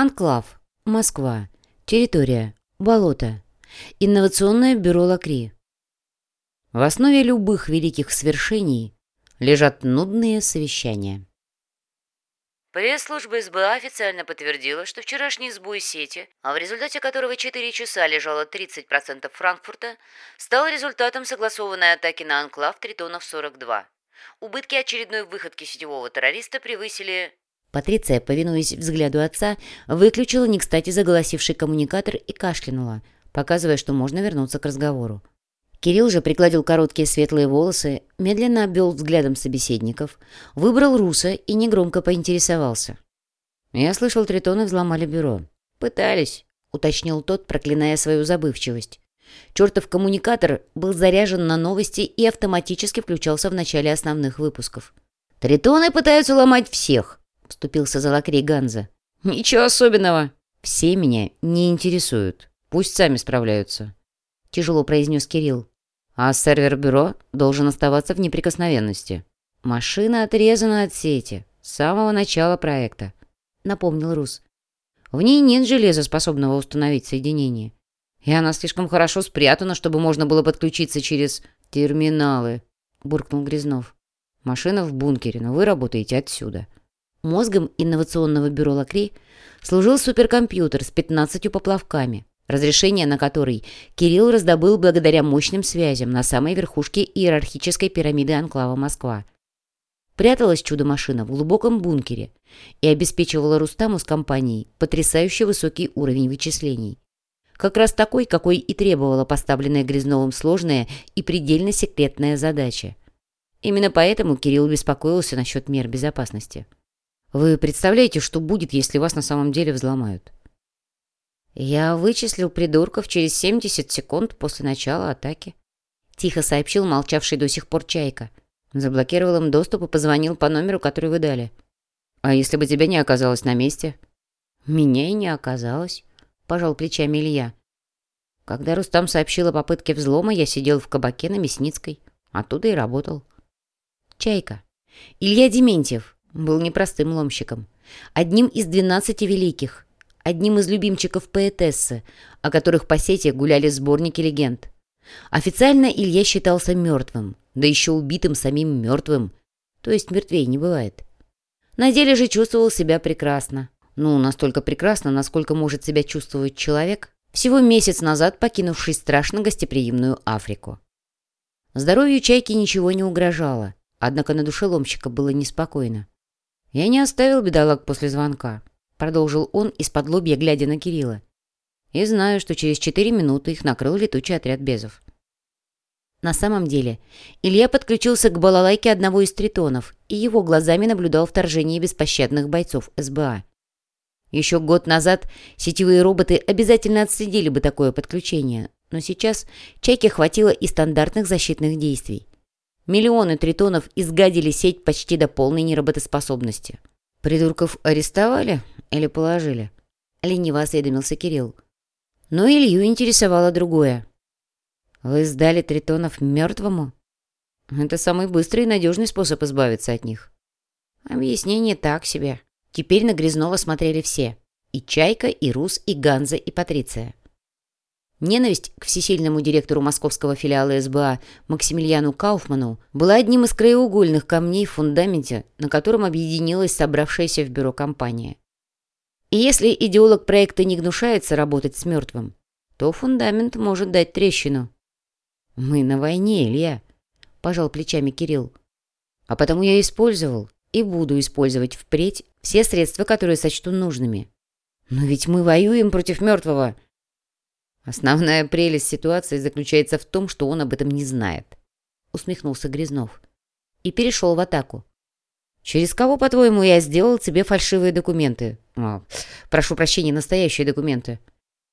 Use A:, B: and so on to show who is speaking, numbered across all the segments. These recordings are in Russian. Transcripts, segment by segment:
A: Анклав. Москва. Территория. Болото. Инновационное бюро Лакри. В основе любых великих свершений лежат нудные совещания.
B: Пресс-служба СБА официально подтвердила, что вчерашний сбой сети, а в результате которого 4 часа лежало 30% Франкфурта, стал результатом согласованной атаки на анклав Тритонов-42. Убытки очередной выходки сетевого террориста превысили...
A: Патриция, повинуясь взгляду отца, выключила не кстати заголосивший коммуникатор и кашлянула, показывая, что можно вернуться к разговору. Кирилл же пригладил короткие светлые волосы, медленно обвел взглядом собеседников, выбрал Руса и негромко поинтересовался. «Я слышал, тритоны взломали бюро». «Пытались», — уточнил тот, проклиная свою забывчивость. Чертов коммуникатор был заряжен на новости и автоматически включался в начале основных выпусков. «Тритоны пытаются ломать всех», — вступился за лакрей Ганза. «Ничего особенного. Все меня не интересуют. Пусть сами справляются», — тяжело произнес Кирилл. «А сервер-бюро должен оставаться в неприкосновенности. Машина отрезана от сети с самого начала проекта», — напомнил Рус. «В ней нет железа, способного установить соединение. И она слишком хорошо спрятана, чтобы можно было подключиться через терминалы», — буркнул Грязнов. «Машина в бункере, но вы работаете отсюда». Мозгом инновационного бюро Лакри служил суперкомпьютер с 15 поплавками, разрешение на который Кирилл раздобыл благодаря мощным связям на самой верхушке иерархической пирамиды анклава Москва. Пряталась чудо-машина в глубоком бункере и обеспечивала Рустаму с компанией потрясающе высокий уровень вычислений. Как раз такой, какой и требовала поставленная Грязновым сложная и предельно секретная задача. Именно поэтому Кирилл беспокоился насчет мер безопасности. «Вы представляете, что будет, если вас на самом деле взломают?» «Я вычислил придурков через 70 секунд после начала атаки», — тихо сообщил молчавший до сих пор Чайка. Заблокировал им доступ и позвонил по номеру, который вы дали. «А если бы тебя не оказалось на месте?» «Меня и не оказалось», — пожал плечами Илья. Когда Рустам сообщил о попытке взлома, я сидел в кабаке на Мясницкой. Оттуда и работал. Чайка. Илья Дементьев был непростым ломщиком. Одним из двенадцати великих, одним из любимчиков поэтессы, о которых по сети гуляли сборники легенд. Официально Илья считался мертвым, да еще убитым самим мертвым, то есть мертвей не бывает. На деле же чувствовал себя прекрасно. Ну, настолько прекрасно, насколько может себя чувствовать человек, всего месяц назад покинувший страшно гостеприимную Африку. Здоровью чайки ничего не угрожало, однако на душе ломщика было неспокойно. Я не оставил бедолаг после звонка продолжил он из-под лобья, глядя на Кирилла. «И знаю, что через четыре минуты их накрыл летучий отряд Безов». На самом деле, Илья подключился к балалайке одного из тритонов и его глазами наблюдал вторжение беспощадных бойцов СБА. Еще год назад сетевые роботы обязательно отследили бы такое подключение, но сейчас Чайке хватило и стандартных защитных действий. Миллионы тритонов изгадили сеть почти до полной неработоспособности. «Придурков арестовали или положили?» — лениво осведомился Кирилл. Но Илью интересовало другое. «Вы сдали тритонов мертвому?» «Это самый быстрый и надежный способ избавиться от них». Объяснение так себе. Теперь на Грязнова смотрели все. И Чайка, и Рус, и Ганза, и Патриция. Ненависть к всесильному директору московского филиала СБА Максимилиану Кауфману была одним из краеугольных камней в фундаменте, на котором объединилась собравшаяся в бюро компания. И если идеолог проекта не гнушается работать с мертвым, то фундамент может дать трещину. «Мы на войне, Илья», — пожал плечами Кирилл. «А потому я использовал и буду использовать впредь все средства, которые сочту нужными. Но ведь мы воюем против мертвого», — Основная прелесть ситуации заключается в том, что он об этом не знает. Усмехнулся Грязнов. И перешел в атаку. «Через кого, по-твоему, я сделал тебе фальшивые документы? О, прошу прощения, настоящие документы».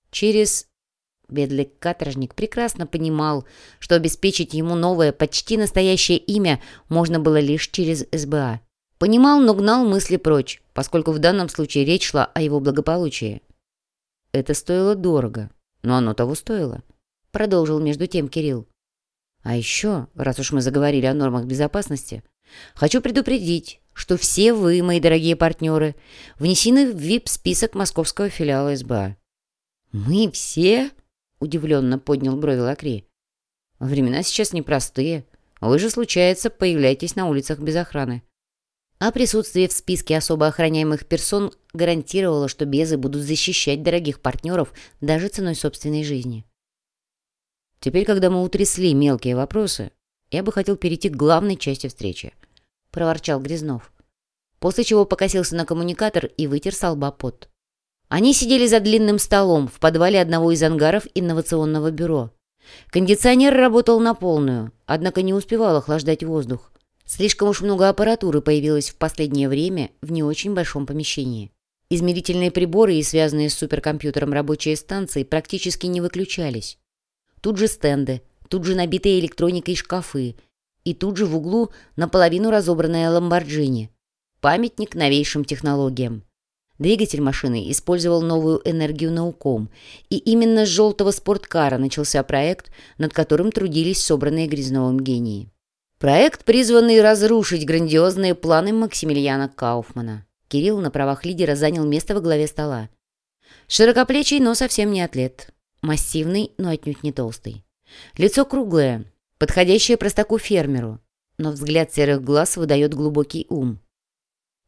A: «Через...» Бедлик-каторжник прекрасно понимал, что обеспечить ему новое, почти настоящее имя можно было лишь через СБА. Понимал, но гнал мысли прочь, поскольку в данном случае речь шла о его благополучии. Это стоило дорого, но оно того стоило. Продолжил между тем Кирилл. А еще, раз уж мы заговорили о нормах безопасности, хочу предупредить, что все вы, мои дорогие партнеры, внесены в VIP-список московского филиала СБА». «Мы все?» — удивленно поднял брови Лакри. «Времена сейчас непростые. Вы же, случается, появляетесь на улицах без охраны». А присутствие в списке особо охраняемых персон гарантировало, что безы будут защищать дорогих партнеров даже ценой собственной жизни. Теперь, когда мы утрясли мелкие вопросы, я бы хотел перейти к главной части встречи, — проворчал Грязнов. После чего покосился на коммуникатор и вытер пот. Они сидели за длинным столом в подвале одного из ангаров инновационного бюро. Кондиционер работал на полную, однако не успевал охлаждать воздух. Слишком уж много аппаратуры появилось в последнее время в не очень большом помещении. Измерительные приборы и связанные с суперкомпьютером рабочие станции практически не выключались. Тут же стенды, тут же набитые электроникой шкафы, и тут же в углу наполовину разобранная ламборджини. Памятник новейшим технологиям. Двигатель машины использовал новую энергию науком, и именно с желтого спорткара начался проект, над которым трудились собранные Грязновым гении. Проект, призванный разрушить грандиозные планы Максимилиана Кауфмана. Кирилл на правах лидера занял место во главе стола. Широкоплечий, но совсем не атлет. Массивный, но отнюдь не толстый. Лицо круглое, подходящее простаку-фермеру, но взгляд серых глаз выдает глубокий ум.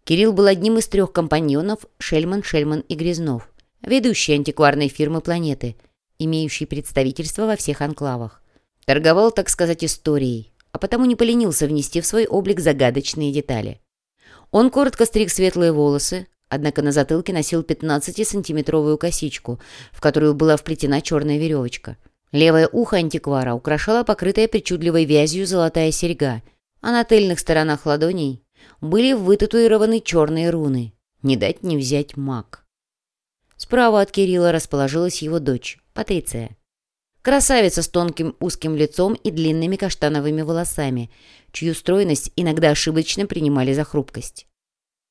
A: Кирилл был одним из трех компаньонов Шельман, Шельман и Грязнов, ведущей антикварной фирмы «Планеты», имеющей представительство во всех анклавах. Торговал, так сказать, историей, а потому не поленился внести в свой облик загадочные детали. Он коротко стриг светлые волосы, однако на затылке носил 15-сантиметровую косичку, в которую была вплетена черная веревочка. Левое ухо антиквара украшала покрытая причудливой вязью золотая серьга, а на тыльных сторонах ладоней были вытатуированы черные руны. Не дать не взять маг. Справа от Кирилла расположилась его дочь, Патриция. Красавица с тонким узким лицом и длинными каштановыми волосами, чью стройность иногда ошибочно принимали за хрупкость.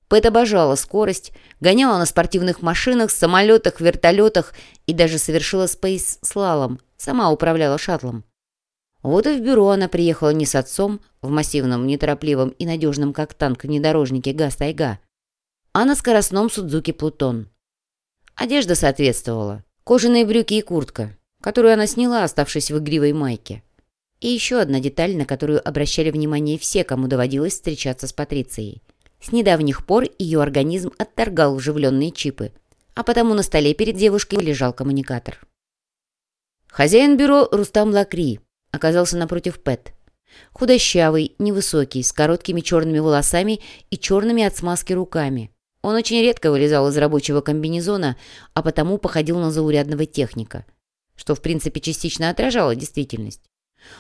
A: Пэт обожала скорость, гоняла на спортивных машинах, самолетах, вертолетах и даже совершила спейс-слалом, сама управляла шаттлом. Вот и в бюро она приехала не с отцом, в массивном, неторопливом и надежном, как танк, внедорожнике ГАЗ-Тайга, а на скоростном Судзуки Плутон. Одежда соответствовала. Кожаные брюки и куртка, которую она сняла, оставшись в игривой майке. И еще одна деталь, на которую обращали внимание все, кому доводилось встречаться с Патрицией. С недавних пор ее организм отторгал вживленные чипы, а потому на столе перед девушкой лежал коммуникатор. Хозяин бюро Рустам Лакри оказался напротив Пэт. Худощавый, невысокий, с короткими черными волосами и черными от смазки руками. Он очень редко вылезал из рабочего комбинезона, а потому походил на заурядного техника, что в принципе частично отражало действительность.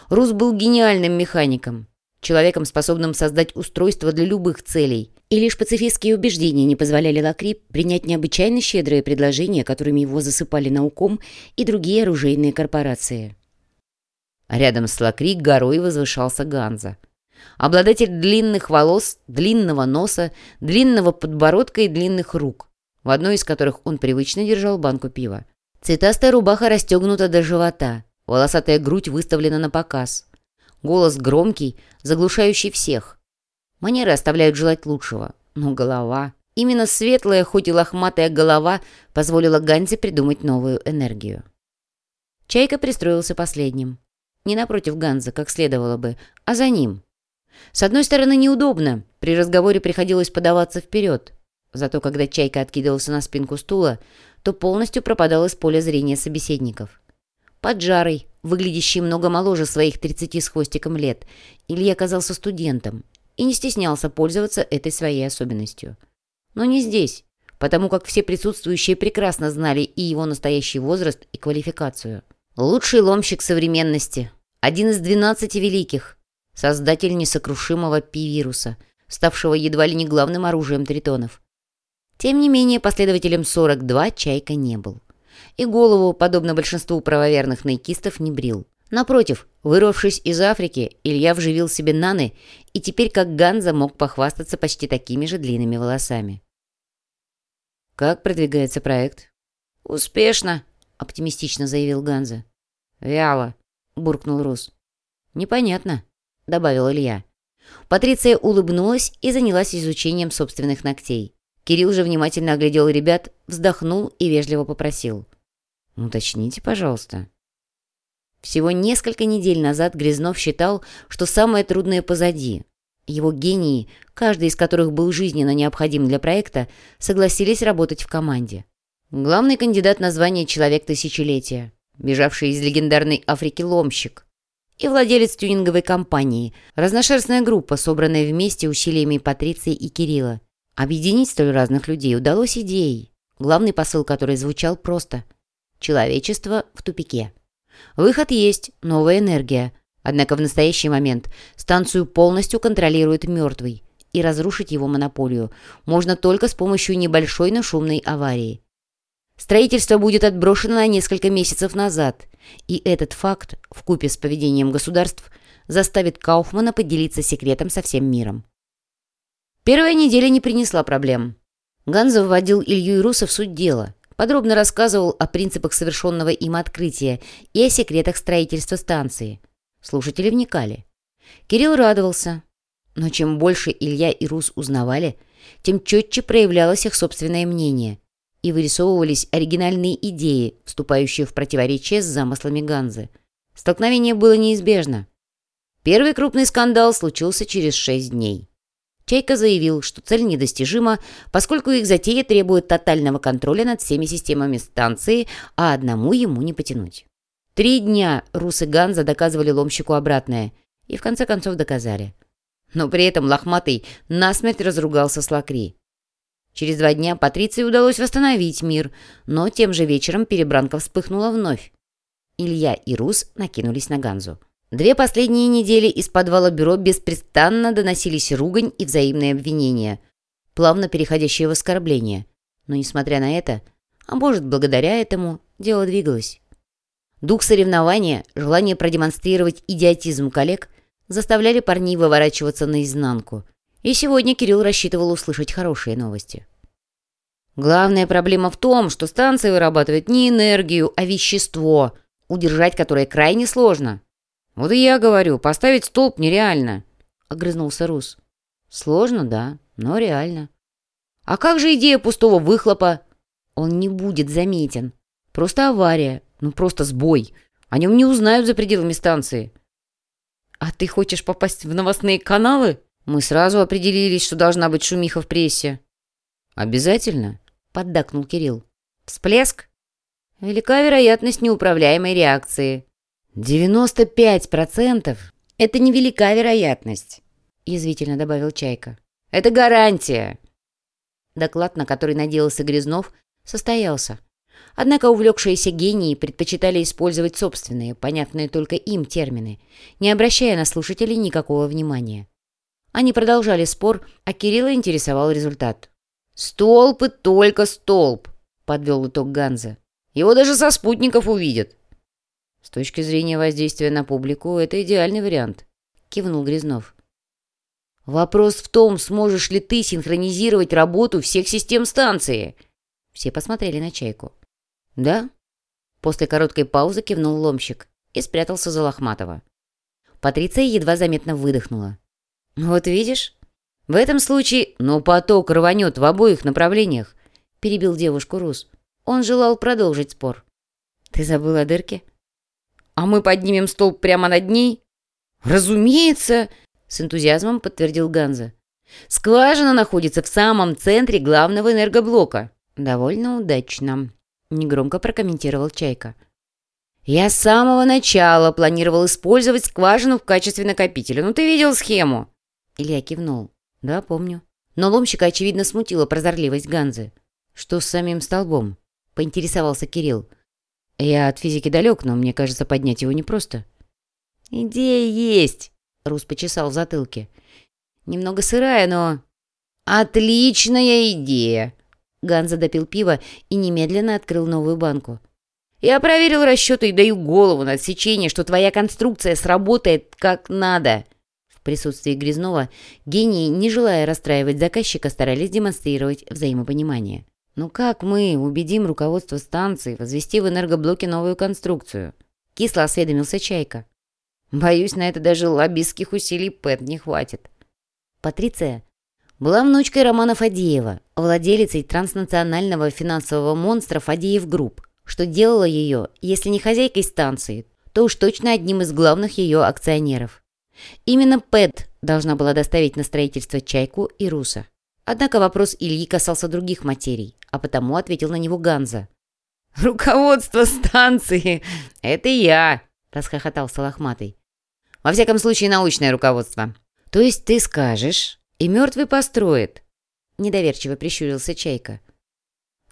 A: Рус был гениальным механиком, человеком, способным создать устройство для любых целей, и лишь пацифистские убеждения не позволяли Лакри принять необычайно щедрые предложения, которыми его засыпали науком и другие оружейные корпорации. Рядом с Лакри горой возвышался Ганза. Обладатель длинных волос, длинного носа, длинного подбородка и длинных рук, в одной из которых он привычно держал банку пива. Цветастая рубаха расстегнута до живота, волосатая грудь выставлена на показ. Голос громкий, заглушающий всех. Манеры оставляют желать лучшего, но голова... Именно светлая, хоть и лохматая голова позволила Ганзе придумать новую энергию. Чайка пристроился последним. Не напротив Ганза, как следовало бы, а за ним. С одной стороны, неудобно. При разговоре приходилось подаваться вперед. Зато когда Чайка откидывался на спинку стула, то полностью пропадал из поля зрения собеседников. Поджарый, выглядящий много моложе своих 30 с хвостиком лет, Илья оказался студентом и не стеснялся пользоваться этой своей особенностью. Но не здесь, потому как все присутствующие прекрасно знали и его настоящий возраст, и квалификацию. Лучший ломщик современности, один из двенадцати великих, создатель несокрушимого пи-вируса, ставшего едва ли не главным оружием тритонов. Тем не менее, последователем 42 Чайка не был. И голову, подобно большинству правоверных найкистов, не брил. Напротив, вырвавшись из Африки, Илья вживил себе наны и теперь как Ганза мог похвастаться почти такими же длинными волосами. «Как продвигается проект?» «Успешно», — оптимистично заявил Ганза. «Вяло», — буркнул Рус. «Непонятно», — добавил Илья. Патриция улыбнулась и занялась изучением собственных ногтей. Кирилл же внимательно оглядел ребят, вздохнул и вежливо попросил. «Уточните, пожалуйста». Всего несколько недель назад Грязнов считал, что самое трудное позади. Его гении, каждый из которых был жизненно необходим для проекта, согласились работать в команде. Главный кандидат на звание «Человек тысячелетия», бежавший из легендарной Африки ломщик, и владелец тюнинговой компании, разношерстная группа, собранная вместе усилиями Патриции и Кирилла. Объединить столь разных людей удалось идеей, главный посыл которой звучал просто «Человечество в тупике». Выход есть, новая энергия. Однако в настоящий момент станцию полностью контролирует мертвый, и разрушить его монополию можно только с помощью небольшой, но шумной аварии. Строительство будет отброшено на несколько месяцев назад, и этот факт, вкупе с поведением государств, заставит Кауфмана поделиться секретом со всем миром. Первая неделя не принесла проблем. Ганза вводил Илью и Руса в суть дела, подробно рассказывал о принципах совершенного им открытия и о секретах строительства станции. Слушатели вникали. Кирилл радовался. Но чем больше Илья и Рус узнавали, тем четче проявлялось их собственное мнение и вырисовывались оригинальные идеи, вступающие в противоречие с замыслами Ганзы. Столкновение было неизбежно. Первый крупный скандал случился через шесть дней. Чайка заявил, что цель недостижима, поскольку их затея требует тотального контроля над всеми системами станции, а одному ему не потянуть. Три дня Рус и Ганза доказывали ломщику обратное, и в конце концов доказали. Но при этом Лохматый насмерть разругался с Лакри. Через два дня Патриции удалось восстановить мир, но тем же вечером перебранка вспыхнула вновь. Илья и Рус накинулись на Ганзу. Две последние недели из подвала бюро беспрестанно доносились ругань и взаимные обвинения, плавно переходящие в оскорбления. Но, несмотря на это, а может, благодаря этому, дело двигалось. Дух соревнования, желание продемонстрировать идиотизм коллег заставляли парней выворачиваться наизнанку. И сегодня Кирилл рассчитывал услышать хорошие новости. Главная проблема в том, что станция вырабатывает не энергию, а вещество, удержать которое крайне сложно. «Вот и я говорю, поставить столб нереально», — огрызнулся Рус. «Сложно, да, но реально». «А как же идея пустого выхлопа?» «Он не будет заметен. Просто авария, ну просто сбой. О нем не узнают за пределами станции». «А ты хочешь попасть в новостные каналы?» «Мы сразу определились, что должна быть шумиха в прессе». «Обязательно?» — поддакнул Кирилл. «Всплеск?» «Велика вероятность неуправляемой реакции», «Девяносто пять процентов — это невелика вероятность», — язвительно добавил Чайка. «Это гарантия». Доклад, на который надеялся Грязнов, состоялся. Однако увлекшиеся гении предпочитали использовать собственные, понятные только им термины, не обращая на слушателей никакого внимания. Они продолжали спор, а Кирилла интересовал результат. «Столб и только столб», — подвел итог Ганза. «Его даже со спутников увидят». «С точки зрения воздействия на публику, это идеальный вариант», — кивнул Грязнов. «Вопрос в том, сможешь ли ты синхронизировать работу всех систем станции?» Все посмотрели на Чайку. «Да?» После короткой паузы кивнул ломщик и спрятался за Лохматова. Патриция едва заметно выдохнула. «Вот видишь? В этом случае, но поток рванет в обоих направлениях», — перебил девушку Рус. Он желал продолжить спор. «Ты забыл о дырке?» «А мы поднимем столб прямо над ней?» «Разумеется!» — с энтузиазмом подтвердил Ганза. «Скважина находится в самом центре главного энергоблока». «Довольно удачно», — негромко прокомментировал Чайка. «Я с самого начала планировал использовать скважину в качестве накопителя. Ну, ты видел схему?» Илья кивнул. «Да, помню». Но ломщика, очевидно, смутила прозорливость Ганзы. «Что с самим столбом?» — поинтересовался Кирилл. Я от физики далек, но мне кажется, поднять его непросто. «Идея есть!» — Рус почесал в затылке. «Немного сырая, но...» «Отличная идея!» Ганза допил пиво и немедленно открыл новую банку. «Я проверил расчеты и даю голову на отсечение, что твоя конструкция сработает как надо!» В присутствии Грязнова гении, не желая расстраивать заказчика, старались демонстрировать взаимопонимание. «Ну как мы убедим руководство станции возвести в энергоблоке новую конструкцию?» Кисло осведомился Чайка. «Боюсь, на это даже лоббистских усилий Пэт не хватит». Патриция была внучкой Романа Фадеева, владелицей транснационального финансового монстра Фадеев Групп, что делало ее, если не хозяйкой станции, то уж точно одним из главных ее акционеров. Именно Пэт должна была доставить на строительство Чайку и Руса. Однако вопрос Ильи касался других материй, а потому ответил на него Ганза.
B: «Руководство станции! Это я!» – расхохотался Лохматый. «Во всяком случае, научное руководство».
A: «То есть ты скажешь, и мертвый построит?» – недоверчиво прищурился Чайка.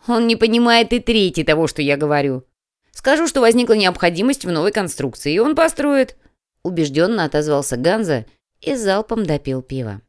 B: «Он не понимает и трети того, что я говорю. Скажу, что возникла необходимость в новой конструкции, и он построит».
A: Убежденно отозвался Ганза и залпом допил пиво.